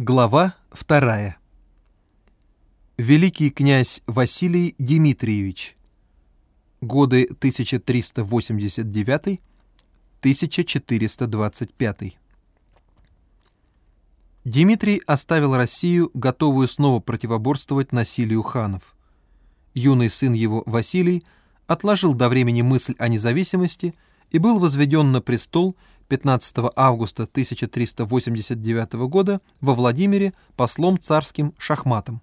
Глава вторая. Великий князь Василий Дмитриевич. Годы 1389-1425. Дмитрий оставил Россию, готовую снова противоборствовать насилию ханов. Юный сын его Василий отложил до времени мысль о независимости и был возведен на престол 15 августа 1389 года во Владимире послом царским Шахматом.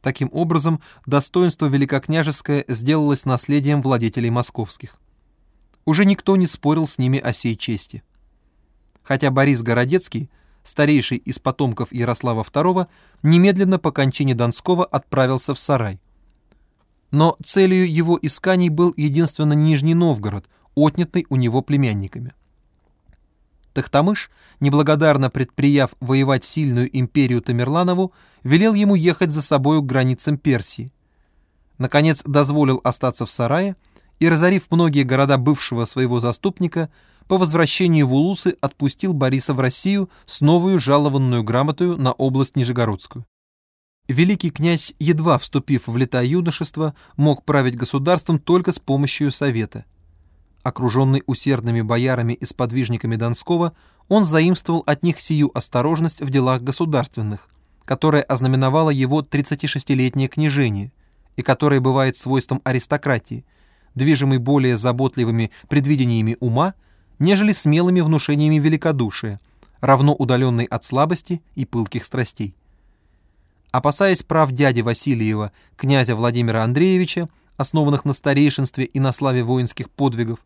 Таким образом, достоинство великокняжеское сделалось наследием владетелей московских. Уже никто не спорил с ними о сей чести. Хотя Борис Городецкий, старейший из потомков Ярослава II, немедленно по кончине Донского отправился в Сарай. Но целью его исканий был единственно Нижний Новгород, отнятый у него племянниками. Тахтамыш, неблагодарно предприяв воевать сильную империю Тамерланову, велел ему ехать за собою к границам Персии. Наконец дозволил остаться в сарае и, разорив многие города бывшего своего заступника, по возвращении в Улусы отпустил Бориса в Россию с новую жалованную грамотою на область Нижегородскую. Великий князь, едва вступив в лета юношества, мог править государством только с помощью совета – Окруженный усердными боярами и сподвижниками Донского, он заимствовал от них сию осторожность в делах государственных, которая ознаменовала его 36-летнее княжение и которое бывает свойством аристократии, движимой более заботливыми предвидениями ума, нежели смелыми внушениями великодушия, равно удаленной от слабости и пылких страстей. Опасаясь прав дяди Васильева, князя Владимира Андреевича, основанных на старейшинстве и на славе воинских подвигов,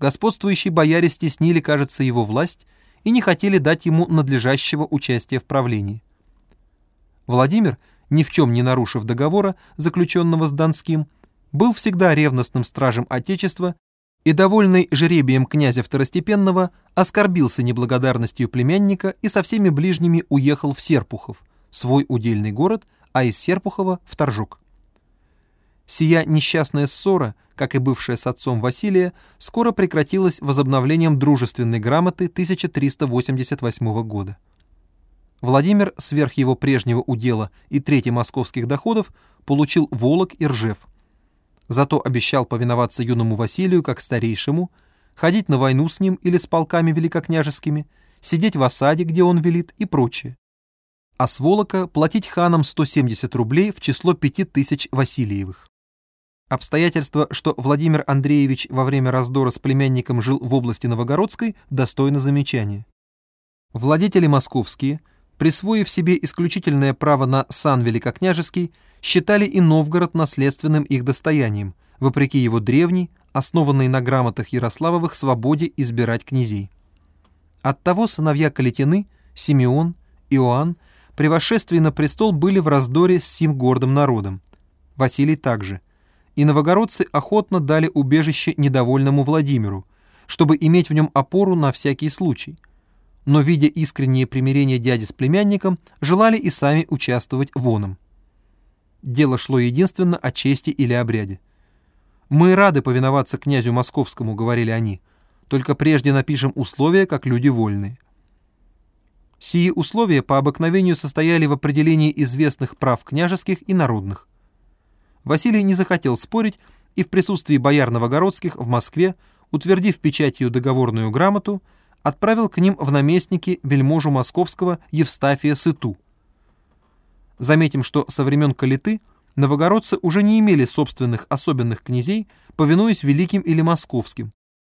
господствующие бояре стеснили, кажется, его власть и не хотели дать ему надлежащего участия в правлении. Владимир, ни в чем не нарушив договора, заключенного с Донским, был всегда ревностным стражем Отечества и, довольный жребием князя Второстепенного, оскорбился неблагодарностью племянника и со всеми ближними уехал в Серпухов, свой удельный город, а из Серпухова в Торжок. Сия несчастная ссора, как и бывшая с отцом Василия, скоро прекратилась возобновлением дружественной грамоты 1388 года. Владимир, сверх его прежнего удела и трети московских доходов, получил Волок и Ржев. Зато обещал повиноваться юному Василию как старейшему, ходить на войну с ним или с полками великокняжескими, сидеть в осаде, где он велит, и прочее. А с Волока платить ханам 170 рублей в число 5000 Васильевых. Обстоятельство, что Владимир Андреевич во время раздора с племянником жил в области Новогородской, достойно замечания. Владетели московские, присвоив себе исключительное право на сан великокняжеский, считали и Новгород наследственным их достоянием, вопреки его древней, основанной на грамотах Ярославовых свободе избирать князей. Оттого сыновья Калитины, Симеон, Иоанн при восшествии на престол были в раздоре с сим гордым народом. Василий также – и новогородцы охотно дали убежище недовольному Владимиру, чтобы иметь в нем опору на всякий случай. Но, видя искреннее примирение дяди с племянником, желали и сами участвовать в оном. Дело шло единственно о чести или обряде. «Мы рады повиноваться князю московскому», — говорили они, «только прежде напишем условия, как люди вольные». Сии условия по обыкновению состояли в определении известных прав княжеских и народных. Василий не захотел спорить и в присутствии бояр новогородских в Москве, утвердив печатью договорную грамоту, отправил к ним в наместники вельможу московского Евстафия Сыту. Заметим, что со времен Калиты новогородцы уже не имели собственных особенных князей, повинуясь великим или московским,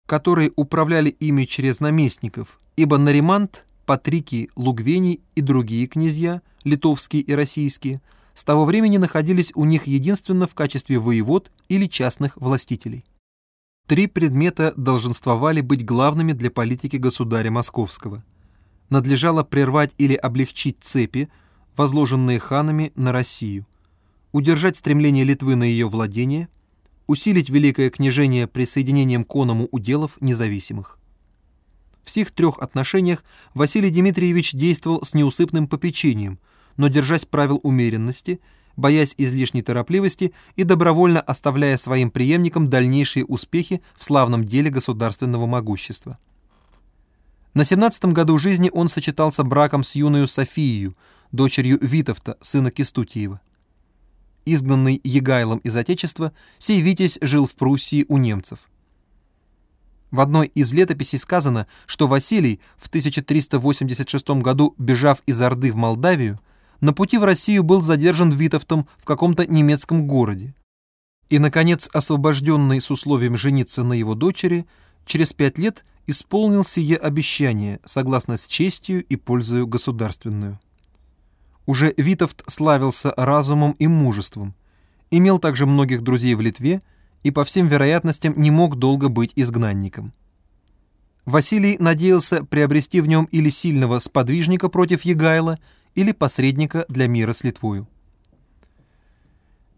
которые управляли ими через наместников, ибо Наримант, Патрикий, Лугвений и другие князья, литовские и российские – с того времени находились у них единственно в качестве воевод или частных властителей. Три предмета долженствовали быть главными для политики государя Московского. Надлежало прервать или облегчить цепи, возложенные ханами на Россию, удержать стремление Литвы на ее владение, усилить Великое княжение присоединением к оному уделов независимых. В сих трех отношениях Василий Дмитриевич действовал с неусыпным попечением – но держась правил умеренности, боясь излишней торопливости и добровольно оставляя своим преемникам дальнейшие успехи в славном деле государственного могущества. На 17 году жизни он сочетался браком с юною Софией, дочерью Витовта, сына Кистутиева. Изгнанный Егайлом из Отечества, сей Витязь жил в Пруссии у немцев. В одной из летописей сказано, что Василий в 1386 году, бежав из Орды в Молдавию, на пути в Россию был задержан Витовтом в каком-то немецком городе. И, наконец, освобожденный с условием жениться на его дочери, через пять лет исполнил сие обещание, согласно с честью и пользою государственную. Уже Витовт славился разумом и мужеством, имел также многих друзей в Литве и, по всем вероятностям, не мог долго быть изгнанником. Василий надеялся приобрести в нем или сильного сподвижника против Егайла, или посредника для мира с Литвою.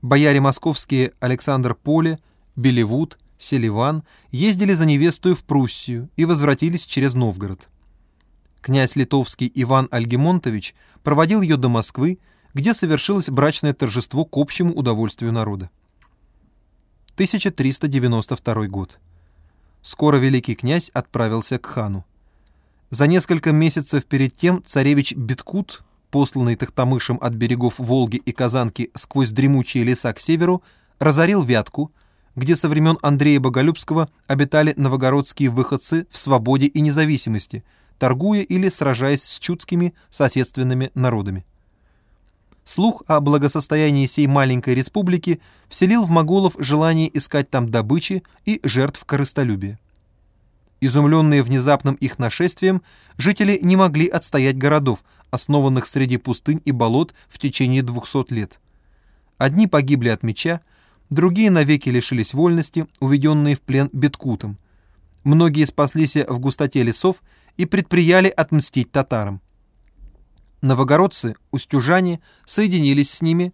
Бояре московские Александр Поле, Белевуд, Селиван ездили за невестою в Пруссию и возвратились через Новгород. Князь литовский Иван Альгемонтович проводил ее до Москвы, где совершилось брачное торжество к общему удовольствию народа. 1392 год. Скоро великий князь отправился к хану. За несколько месяцев перед тем царевич Биткут посланный Тахтамышем от берегов Волги и Казанки сквозь дремучие леса к северу, разорил Вятку, где со времен Андрея Боголюбского обитали новогородские выходцы в свободе и независимости, торгуя или сражаясь с чудскими соседственными народами. Слух о благосостоянии сей маленькой республики вселил в моголов желание искать там добычи и жертв корыстолюбия. Изумленные внезапным их нашествием, жители не могли отстоять городов, основанных среди пустынь и болот в течение двухсот лет. Одни погибли от меча, другие навеки лишились вольности, уведенные в плен Беткутом. Многие спаслись в густоте лесов и предприяли отмстить татарам. Новогородцы, устюжане, соединились с ними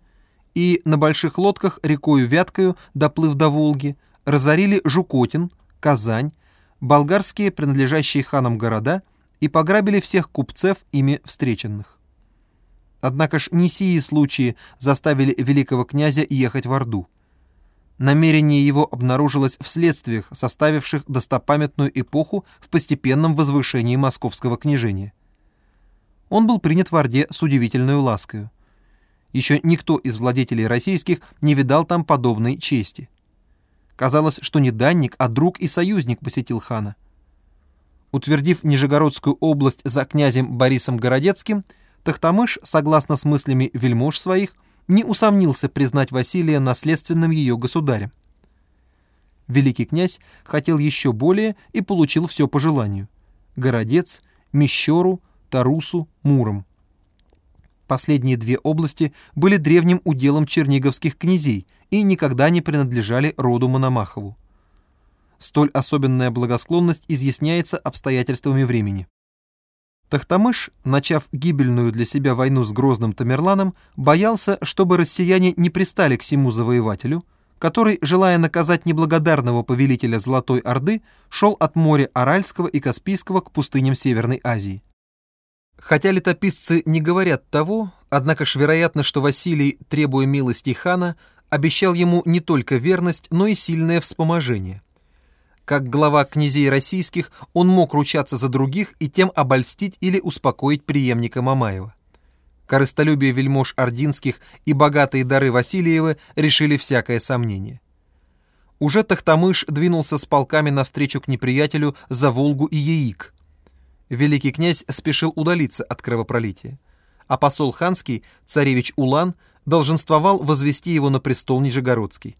и на больших лодках рекою Вяткою, доплыв до Волги, разорили Жукотин, Казань, болгарские, принадлежащие ханам города, и пограбили всех купцев, ими встреченных. Однако ж не сии случаи заставили великого князя ехать в Орду. Намерение его обнаружилось в следствиях, составивших достопамятную эпоху в постепенном возвышении московского княжения. Он был принят в Орде с удивительной ласкою. Еще никто из владетелей российских не видал там подобной чести. Казалось, что не данник, а друг и союзник посетил хана. Утвердив Нижегородскую область за князем Борисом Городецким, Тахтамыш, согласно с мыслями вельмож своих, не усомнился признать Василия наследственным ее государем. Великий князь хотел еще более и получил все по желанию. Городец, Мещеру, Тарусу, Муром. Последние две области были древним уделом черниговских князей и никогда не принадлежали роду Мономахову. Столь особенная благосклонность изъясняется обстоятельствами времени. Тахтамыш, начав гибельную для себя войну с грозным Тамерланом, боялся, чтобы россияне не пристали к всему завоевателю, который, желая наказать неблагодарного повелителя Золотой Орды, шел от моря Аральского и Каспийского к пустыням Северной Азии. Хотя летописцы не говорят того, однако ж вероятно, что Василий, требуя милости хана, обещал ему не только верность, но и сильное вспоможение. Как глава князей российских он мог ручаться за других и тем обольстить или успокоить преемника Мамаева. Корыстолюбие вельмож ординских и богатые дары Васильева решили всякое сомнение. Уже Тахтамыш двинулся с полками навстречу к неприятелю за Волгу и Яик – великий князь спешил удалиться от кровопролития, а посол ханский, царевич Улан, долженствовал возвести его на престол Нижегородский.